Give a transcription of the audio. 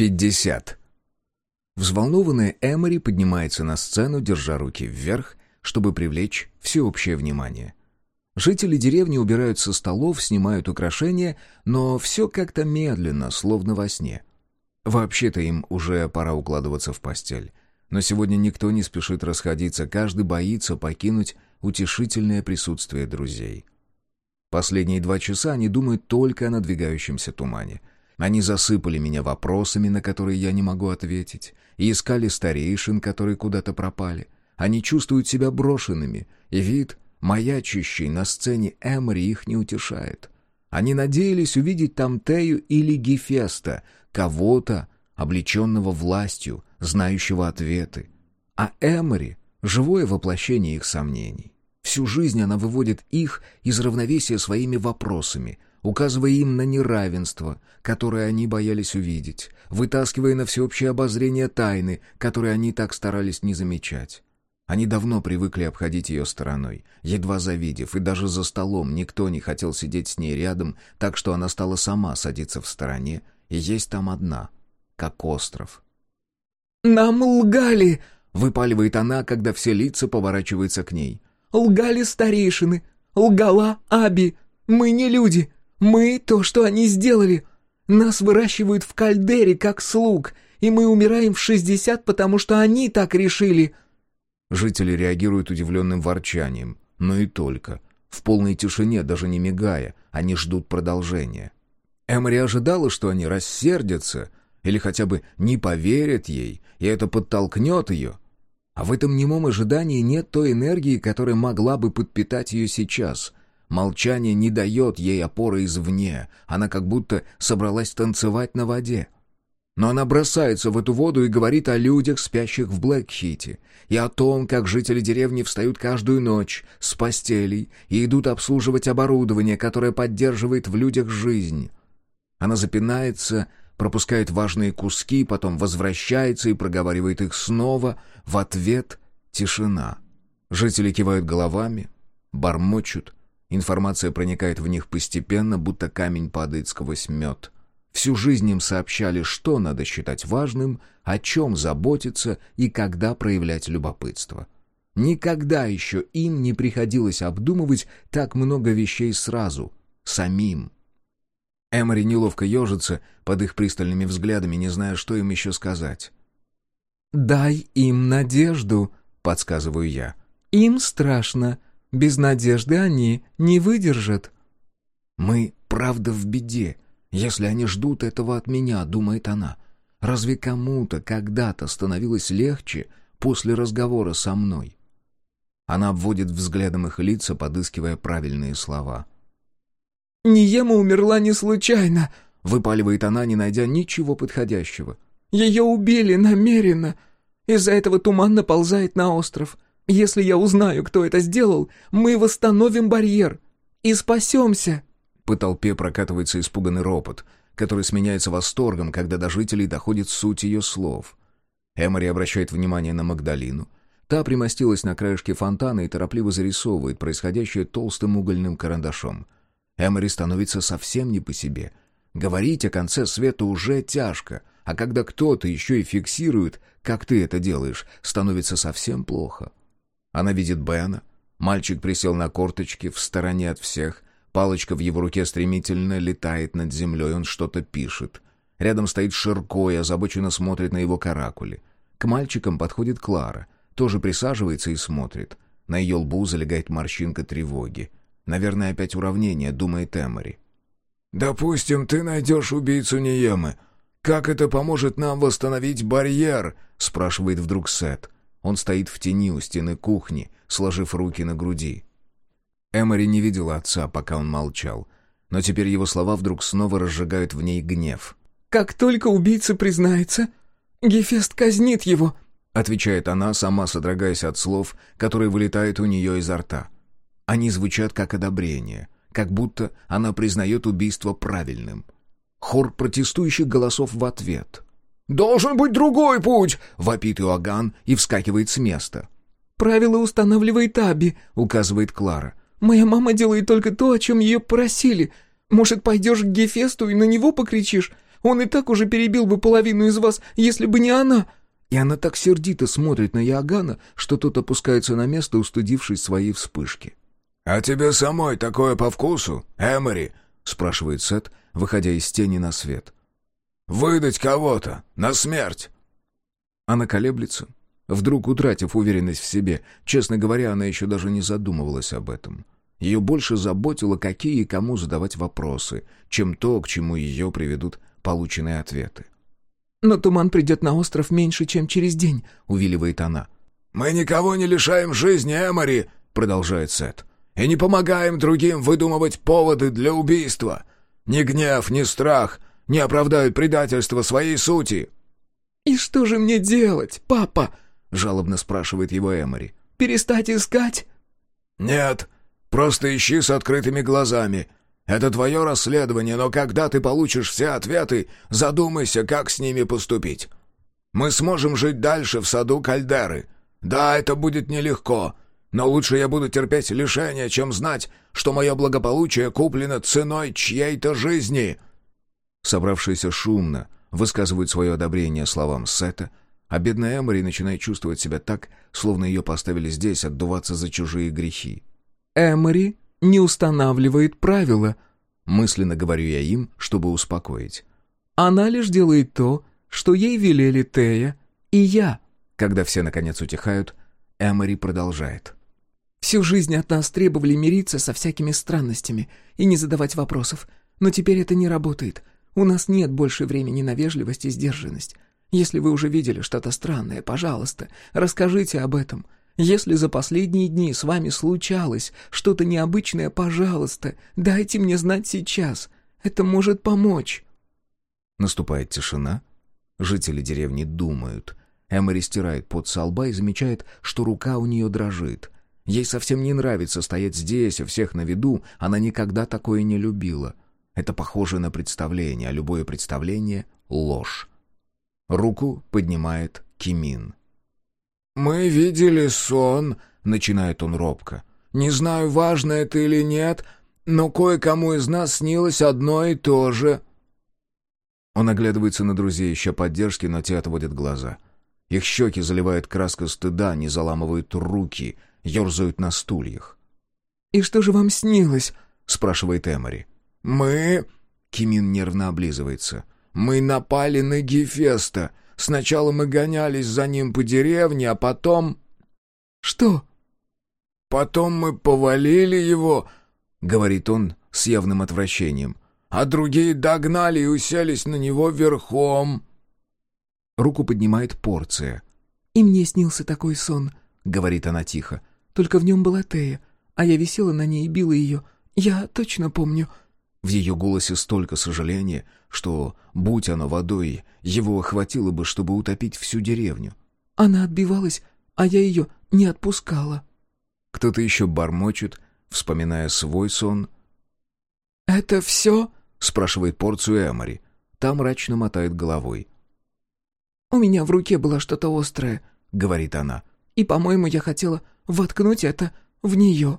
50. Взволнованная Эмори поднимается на сцену, держа руки вверх, чтобы привлечь всеобщее внимание. Жители деревни убирают со столов, снимают украшения, но все как-то медленно, словно во сне. Вообще-то им уже пора укладываться в постель. Но сегодня никто не спешит расходиться, каждый боится покинуть утешительное присутствие друзей. Последние два часа они думают только о надвигающемся тумане. Они засыпали меня вопросами, на которые я не могу ответить, и искали старейшин, которые куда-то пропали. Они чувствуют себя брошенными, и вид, маячащий на сцене Эмори, их не утешает. Они надеялись увидеть там Тею или Гефеста, кого-то, облеченного властью, знающего ответы. А Эмори — живое воплощение их сомнений. Всю жизнь она выводит их из равновесия своими вопросами, указывая им на неравенство, которое они боялись увидеть, вытаскивая на всеобщее обозрение тайны, которые они так старались не замечать. Они давно привыкли обходить ее стороной, едва завидев, и даже за столом никто не хотел сидеть с ней рядом, так что она стала сама садиться в стороне и есть там одна, как остров. «Нам лгали!» — выпаливает она, когда все лица поворачиваются к ней. Лгали старейшины, лгала Аби. Мы не люди, мы то, что они сделали. Нас выращивают в кальдере, как слуг, и мы умираем в шестьдесят, потому что они так решили». Жители реагируют удивленным ворчанием, но и только. В полной тишине, даже не мигая, они ждут продолжения. Эмори ожидала, что они рассердятся или хотя бы не поверят ей, и это подтолкнет ее, а в этом немом ожидании нет той энергии, которая могла бы подпитать ее сейчас. Молчание не дает ей опоры извне, она как будто собралась танцевать на воде. Но она бросается в эту воду и говорит о людях, спящих в Блэкхите, и о том, как жители деревни встают каждую ночь с постелей и идут обслуживать оборудование, которое поддерживает в людях жизнь. Она запинается пропускает важные куски, потом возвращается и проговаривает их снова. В ответ — тишина. Жители кивают головами, бормочут. Информация проникает в них постепенно, будто камень падает сквозь мед. Всю жизнь им сообщали, что надо считать важным, о чем заботиться и когда проявлять любопытство. Никогда еще им не приходилось обдумывать так много вещей сразу, самим. Эмори неловко ежится под их пристальными взглядами, не зная, что им еще сказать. «Дай им надежду», — подсказываю я. «Им страшно. Без надежды они не выдержат». «Мы, правда, в беде, если они ждут этого от меня», — думает она. «Разве кому-то когда-то становилось легче после разговора со мной?» Она обводит взглядом их лица, подыскивая правильные слова. «Ниема умерла не случайно», — выпаливает она, не найдя ничего подходящего. «Ее убили намеренно. Из-за этого туман наползает на остров. Если я узнаю, кто это сделал, мы восстановим барьер и спасемся». По толпе прокатывается испуганный ропот, который сменяется восторгом, когда до жителей доходит суть ее слов. Эмори обращает внимание на Магдалину. Та примостилась на краешке фонтана и торопливо зарисовывает происходящее толстым угольным карандашом — Эмори становится совсем не по себе. Говорить о конце света уже тяжко, а когда кто-то еще и фиксирует, как ты это делаешь, становится совсем плохо. Она видит Бена. Мальчик присел на корточки в стороне от всех. Палочка в его руке стремительно летает над землей, он что-то пишет. Рядом стоит Ширко и озабоченно смотрит на его каракули. К мальчикам подходит Клара, тоже присаживается и смотрит. На ее лбу залегает морщинка тревоги. Наверное, опять уравнение, думает Эмори. «Допустим, ты найдешь убийцу Ниемы. Как это поможет нам восстановить барьер?» — спрашивает вдруг Сет. Он стоит в тени у стены кухни, сложив руки на груди. Эмори не видела отца, пока он молчал. Но теперь его слова вдруг снова разжигают в ней гнев. «Как только убийца признается, Гефест казнит его», — отвечает она, сама содрогаясь от слов, которые вылетают у нее изо рта. Они звучат как одобрение, как будто она признает убийство правильным. Хор протестующих голосов в ответ. «Должен быть другой путь!» — вопит Иоганн и вскакивает с места. «Правила устанавливает Аби», — указывает Клара. «Моя мама делает только то, о чем ее просили. Может, пойдешь к Гефесту и на него покричишь? Он и так уже перебил бы половину из вас, если бы не она!» И она так сердито смотрит на Иоганна, что тот опускается на место, устыдившись своей вспышки. «А тебе самой такое по вкусу, Эмори?» — спрашивает Сет, выходя из тени на свет. «Выдать кого-то на смерть!» Она колеблется, вдруг утратив уверенность в себе. Честно говоря, она еще даже не задумывалась об этом. Ее больше заботило, какие и кому задавать вопросы, чем то, к чему ее приведут полученные ответы. «Но туман придет на остров меньше, чем через день», — увиливает она. «Мы никого не лишаем жизни, Эмори», — продолжает Сет. «И не помогаем другим выдумывать поводы для убийства. Ни гнев, ни страх не оправдают предательство своей сути». «И что же мне делать, папа?» — жалобно спрашивает его Эмори. «Перестать искать?» «Нет, просто ищи с открытыми глазами. Это твое расследование, но когда ты получишь все ответы, задумайся, как с ними поступить. Мы сможем жить дальше в саду Кальдеры. Да, это будет нелегко, но лучше я буду терпеть лишения, чем знать, что мое благополучие куплено ценой чьей-то жизни». Собравшиеся шумно высказывают свое одобрение словам Сета, а бедная Эмори начинает чувствовать себя так, словно ее поставили здесь отдуваться за чужие грехи. «Эмори не устанавливает правила», — мысленно говорю я им, чтобы успокоить. «Она лишь делает то, что ей велели Тея и я». Когда все наконец утихают, Эмори продолжает. «Всю жизнь от нас требовали мириться со всякими странностями и не задавать вопросов, но теперь это не работает. У нас нет больше времени на вежливость и сдержанность. Если вы уже видели что-то странное, пожалуйста, расскажите об этом. Если за последние дни с вами случалось что-то необычное, пожалуйста, дайте мне знать сейчас. Это может помочь». Наступает тишина. Жители деревни думают. Эмори стирает пот со лба и замечает, что рука у нее дрожит. Ей совсем не нравится стоять здесь, у всех на виду, она никогда такое не любила. Это похоже на представление, а любое представление — ложь. Руку поднимает Кимин. «Мы видели сон», — начинает он робко. «Не знаю, важно это или нет, но кое-кому из нас снилось одно и то же». Он оглядывается на друзей, ища поддержки, но те отводят глаза. Их щеки заливает краска стыда, они заламывают руки, ерзают на стульях. «И что же вам снилось?» — спрашивает Эмори. «Мы...» — Кимин нервно облизывается. «Мы напали на Гефеста. Сначала мы гонялись за ним по деревне, а потом...» «Что?» «Потом мы повалили его», — говорит он с явным отвращением. «А другие догнали и уселись на него верхом». Руку поднимает порция. «И мне снился такой сон», — говорит она тихо. «Только в нем была Тея, а я висела на ней и била ее. Я точно помню». В ее голосе столько сожаления, что, будь оно водой, его охватило бы, чтобы утопить всю деревню. Она отбивалась, а я ее не отпускала. Кто-то еще бормочет, вспоминая свой сон. «Это все?» — спрашивает порцию Эмори. Там мрачно мотает головой. «У меня в руке было что-то острое», — говорит она. «И, по-моему, я хотела воткнуть это в нее».